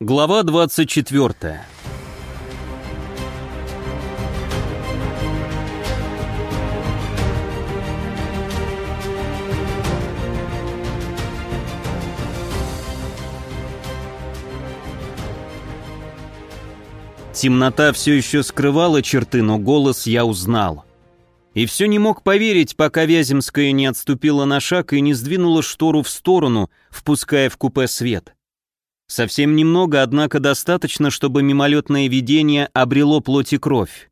Глава 24. Темнота все еще скрывала черты, но голос я узнал. И все не мог поверить, пока Вяземская не отступила на шаг и не сдвинула штору в сторону, впуская в купе свет. Совсем немного, однако достаточно, чтобы мимолетное видение обрело плоть и кровь.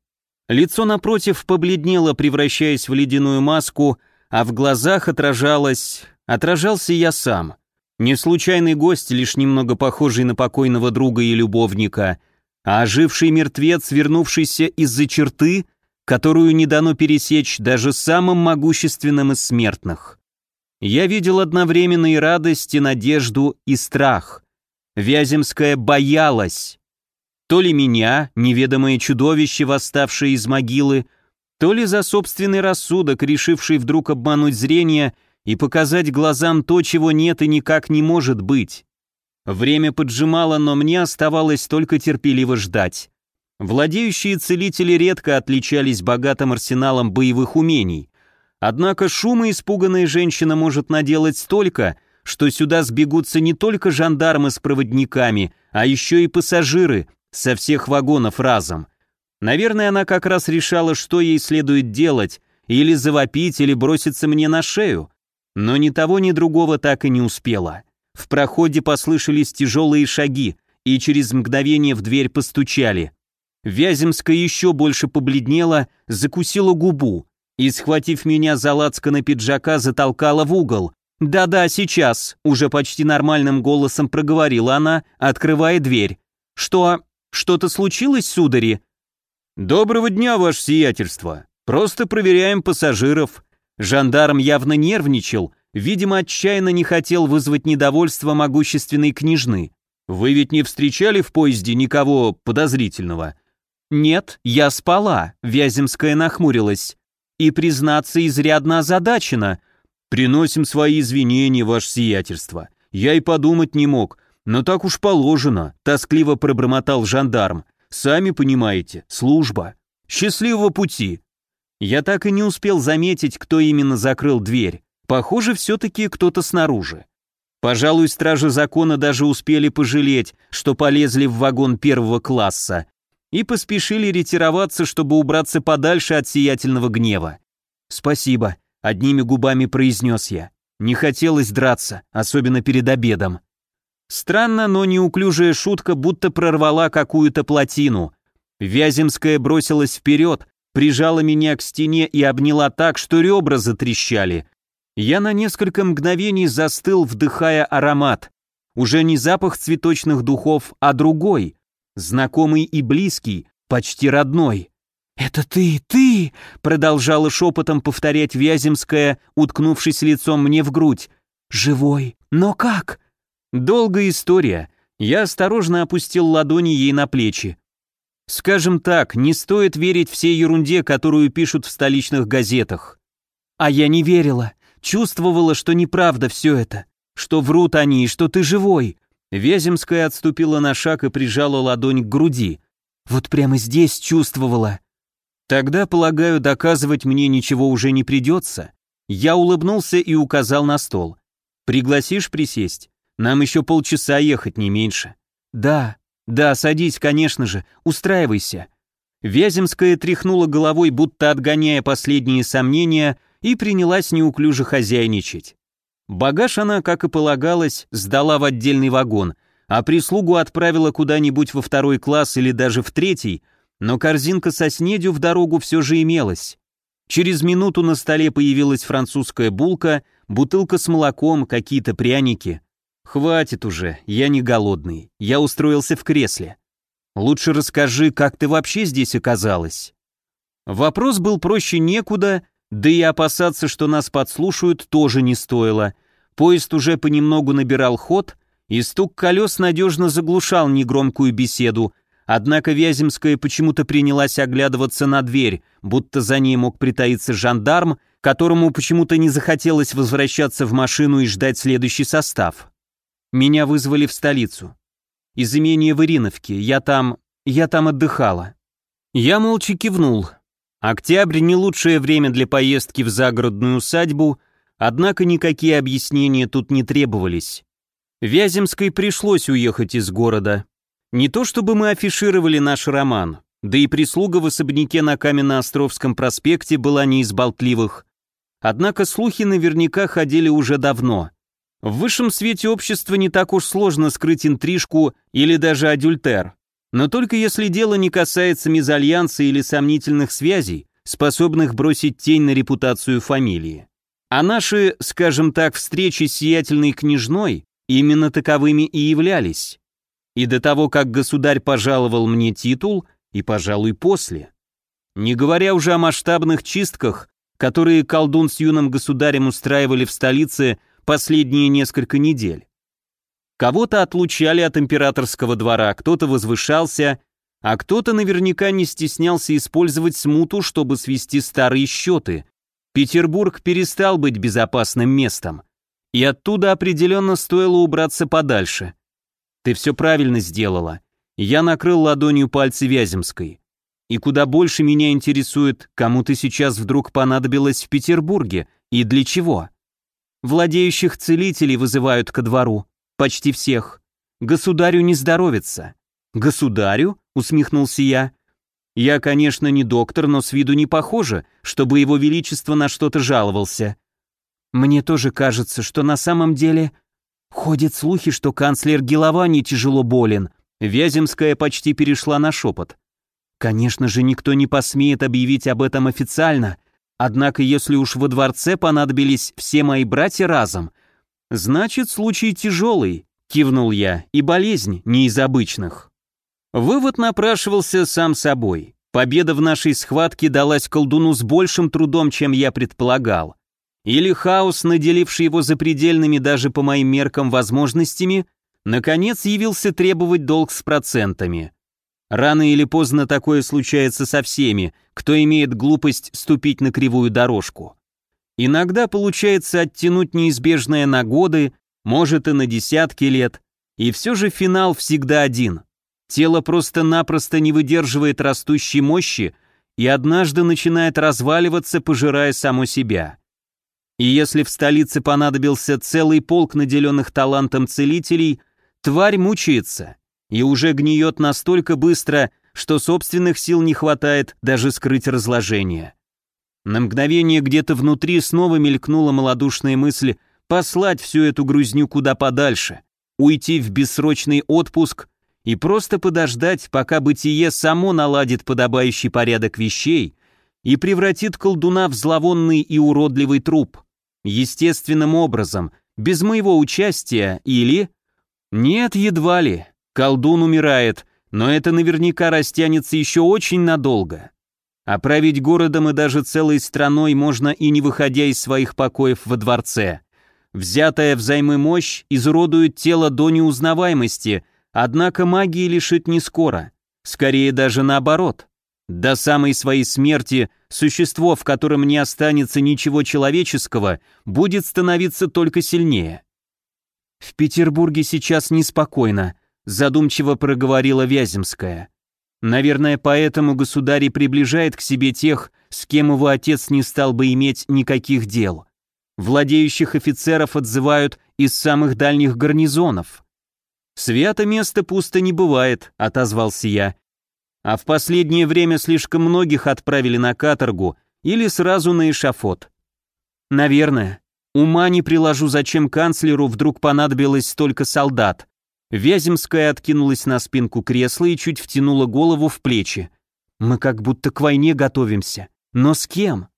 Лицо напротив побледнело, превращаясь в ледяную маску, а в глазах отражалось... отражался я сам. Не случайный гость, лишь немного похожий на покойного друга и любовника, а оживший мертвец, вернувшийся из-за черты, которую не дано пересечь даже самым могущественным из смертных. Я видел одновременно и радость, и надежду, и страх. Вяземская боялась. То ли меня, неведомое чудовище, восставшее из могилы, то ли за собственный рассудок, решивший вдруг обмануть зрение и показать глазам то, чего нет и никак не может быть. Время поджимало, но мне оставалось только терпеливо ждать. Владеющие целители редко отличались богатым арсеналом боевых умений. Однако шума испуганная женщина может наделать столько, что сюда сбегутся не только жандармы с проводниками, а еще и пассажиры со всех вагонов разом. Наверное, она как раз решала, что ей следует делать, или завопить, или броситься мне на шею. Но ни того, ни другого так и не успела. В проходе послышались тяжелые шаги, и через мгновение в дверь постучали. Вяземская еще больше побледнела, закусила губу и, схватив меня за лацкано пиджака, затолкала в угол, «Да-да, сейчас», — уже почти нормальным голосом проговорила она, открывая дверь. «Что, что-то случилось, судари?» «Доброго дня, ваше сиятельство. Просто проверяем пассажиров». Жандарм явно нервничал, видимо, отчаянно не хотел вызвать недовольство могущественной княжны. «Вы ведь не встречали в поезде никого подозрительного?» «Нет, я спала», — Вяземская нахмурилась. «И, признаться, изрядно озадачена», — «Приносим свои извинения, ваше сиятельство. Я и подумать не мог, но так уж положено», — тоскливо пробормотал жандарм. «Сами понимаете, служба. Счастливого пути». Я так и не успел заметить, кто именно закрыл дверь. Похоже, все-таки кто-то снаружи. Пожалуй, стражи закона даже успели пожалеть, что полезли в вагон первого класса и поспешили ретироваться, чтобы убраться подальше от сиятельного гнева. «Спасибо», Одними губами произнес я. Не хотелось драться, особенно перед обедом. Странно, но неуклюжая шутка будто прорвала какую-то плотину. Вяземская бросилась вперед, прижала меня к стене и обняла так, что ребра затрещали. Я на несколько мгновений застыл, вдыхая аромат. Уже не запах цветочных духов, а другой, знакомый и близкий, почти родной. «Это ты, ты!» — продолжала шепотом повторять Вяземская, уткнувшись лицом мне в грудь. «Живой? Но как?» Долгая история. Я осторожно опустил ладони ей на плечи. Скажем так, не стоит верить всей ерунде, которую пишут в столичных газетах. А я не верила, чувствовала, что неправда все это, что врут они, что ты живой. Вяземская отступила на шаг и прижала ладонь к груди. Вот прямо здесь чувствовала. Тогда, полагаю, доказывать мне ничего уже не придется. Я улыбнулся и указал на стол. Пригласишь присесть? Нам еще полчаса ехать, не меньше. Да, да, садись, конечно же, устраивайся. Вяземская тряхнула головой, будто отгоняя последние сомнения, и принялась неуклюже хозяйничать. Багаж она, как и полагалось, сдала в отдельный вагон, а прислугу отправила куда-нибудь во второй класс или даже в третий, но корзинка со снедью в дорогу все же имелась. Через минуту на столе появилась французская булка, бутылка с молоком, какие-то пряники. «Хватит уже, я не голодный, я устроился в кресле. Лучше расскажи, как ты вообще здесь оказалась?» Вопрос был проще некуда, да и опасаться, что нас подслушают, тоже не стоило. Поезд уже понемногу набирал ход, и стук колес надежно заглушал негромкую беседу, Однако Вяземская почему-то принялась оглядываться на дверь, будто за ней мог притаиться жандарм, которому почему-то не захотелось возвращаться в машину и ждать следующий состав. Меня вызвали в столицу. из имения в Ириновке. Я там... я там отдыхала». Я молча кивнул. Октябрь не лучшее время для поездки в загородную усадьбу, однако никакие объяснения тут не требовались. Вяземской пришлось уехать из города. Не то чтобы мы афишировали наш роман, да и прислуга в особняке на Каменноостровском проспекте была не из болтливых. Однако слухи наверняка ходили уже давно. В высшем свете общества не так уж сложно скрыть интрижку или даже адюльтер. Но только если дело не касается мезальянса или сомнительных связей, способных бросить тень на репутацию фамилии. А наши, скажем так, встречи с сиятельной княжной именно таковыми и являлись. И до того, как государь пожаловал мне титул, и, пожалуй, после. Не говоря уже о масштабных чистках, которые колдун с юным государем устраивали в столице последние несколько недель. Кого-то отлучали от императорского двора, кто-то возвышался, а кто-то наверняка не стеснялся использовать смуту, чтобы свести старые счеты. Петербург перестал быть безопасным местом, и оттуда определенно стоило убраться подальше. Ты все правильно сделала. Я накрыл ладонью пальцы Вяземской. И куда больше меня интересует, кому ты сейчас вдруг понадобилась в Петербурге и для чего. Владеющих целителей вызывают ко двору. Почти всех. Государю не здоровится. Государю? Усмехнулся я. Я, конечно, не доктор, но с виду не похоже, чтобы его величество на что-то жаловался. Мне тоже кажется, что на самом деле ходят слухи, что канцлер Геловани тяжело болен. Вяземская почти перешла на шепот. Конечно же, никто не посмеет объявить об этом официально, однако если уж во дворце понадобились все мои братья разом, значит, случай тяжелый, кивнул я, и болезнь не из обычных. Вывод напрашивался сам собой. Победа в нашей схватке далась колдуну с большим трудом, чем я предполагал. Или хаос, наделивший его запредельными даже по моим меркам возможностями, наконец явился требовать долг с процентами. Рано или поздно такое случается со всеми, кто имеет глупость ступить на кривую дорожку. Иногда получается оттянуть неизбежное на годы, может и на десятки лет, и все же финал всегда один. Тело просто-напросто не выдерживает растущей мощи и однажды начинает разваливаться, пожирая само себя. И если в столице понадобился целый полк наделенных талантом целителей, тварь мучается – и уже гниет настолько быстро, что собственных сил не хватает даже скрыть разложение. На мгновение где-то внутри снова мелькнула малодушная мысль послать всю эту грузню куда подальше, уйти в бессрочный отпуск и просто подождать, пока бытие само наладит подобающий порядок вещей и превратит колдуна в зловонный и уродливый труп. Естественным образом, без моего участия или... Нет, едва ли. Колдун умирает, но это наверняка растянется еще очень надолго. А править городом и даже целой страной можно и не выходя из своих покоев во дворце. Взятая взаймы мощь изуродует тело до неузнаваемости, однако магии лишит не скоро. Скорее даже наоборот. До самой своей смерти существо, в котором не останется ничего человеческого, будет становиться только сильнее. В Петербурге сейчас неспокойно, задумчиво проговорила Вяземская. Наверное, поэтому государь и приближает к себе тех, с кем его отец не стал бы иметь никаких дел. Владеющих офицеров отзывают из самых дальних гарнизонов. «Свято место пусто не бывает», — отозвался я. «А в последнее время слишком многих отправили на каторгу или сразу на эшафот». «Наверное. Ума не приложу, зачем канцлеру вдруг понадобилось столько солдат. Вяземская откинулась на спинку кресла и чуть втянула голову в плечи. «Мы как будто к войне готовимся. Но с кем?»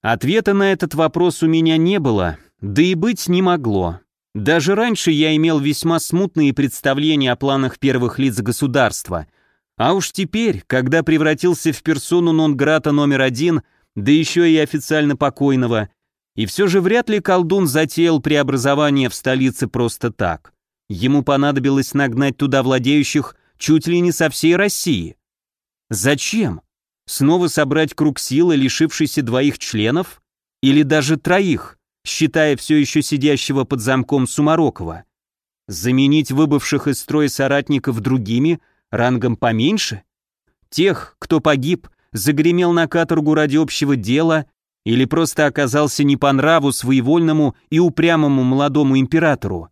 Ответа на этот вопрос у меня не было, да и быть не могло. Даже раньше я имел весьма смутные представления о планах первых лиц государства. А уж теперь, когда превратился в персону нон-грата номер один, да еще и официально покойного, и все же вряд ли колдун затеял преобразование в столице просто так. Ему понадобилось нагнать туда владеющих чуть ли не со всей России. Зачем? Снова собрать круг силы, лишившийся двоих членов? Или даже троих, считая все еще сидящего под замком Сумарокова? Заменить выбывших из строя соратников другими, рангом поменьше? Тех, кто погиб, загремел на каторгу ради общего дела или просто оказался не по нраву своевольному и упрямому молодому императору.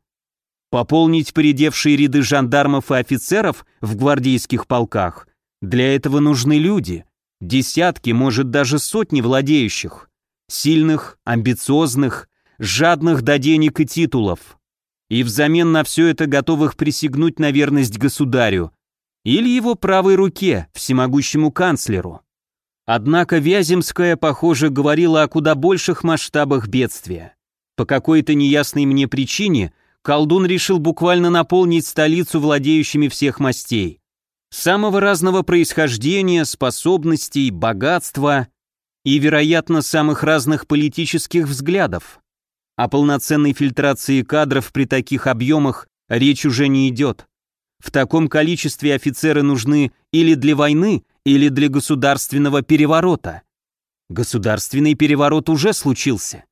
Пополнить поредевшие ряды жандармов и офицеров в гвардейских полках. Для этого нужны люди. Десятки, может даже сотни владеющих. Сильных, амбициозных, жадных до денег и титулов. И взамен на все это готовых присягнуть на верность государю. Или его правой руке, всемогущему канцлеру. Однако Вяземская, похоже, говорила о куда больших масштабах бедствия. По какой-то неясной мне причине колдун решил буквально наполнить столицу владеющими всех мастей. Самого разного происхождения, способностей, богатства и, вероятно, самых разных политических взглядов. О полноценной фильтрации кадров при таких объемах речь уже не идет. В таком количестве офицеры нужны или для войны, или для государственного переворота. Государственный переворот уже случился.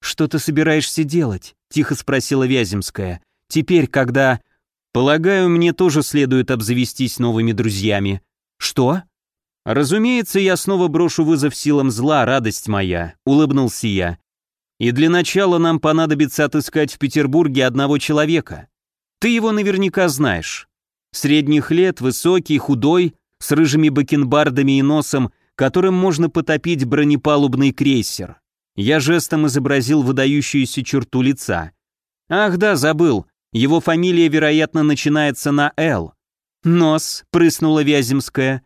«Что ты собираешься делать?» — тихо спросила Вяземская. «Теперь, когда...» «Полагаю, мне тоже следует обзавестись новыми друзьями». «Что?» «Разумеется, я снова брошу вызов силам зла, радость моя», — улыбнулся я. «И для начала нам понадобится отыскать в Петербурге одного человека. Ты его наверняка знаешь. Средних лет, высокий, худой, с рыжими бакенбардами и носом, которым можно потопить бронепалубный крейсер. Я жестом изобразил выдающуюся черту лица. Ах да, забыл. Его фамилия, вероятно, начинается на «Л». «Нос», — прыснула Вяземская.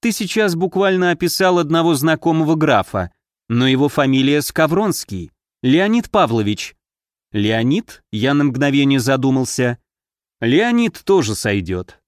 «Ты сейчас буквально описал одного знакомого графа, но его фамилия Скавронский. Леонид Павлович». «Леонид?» — я на мгновение задумался. «Леонид тоже сойдет.